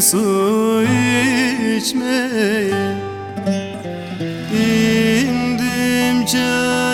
su içmeye İndim can.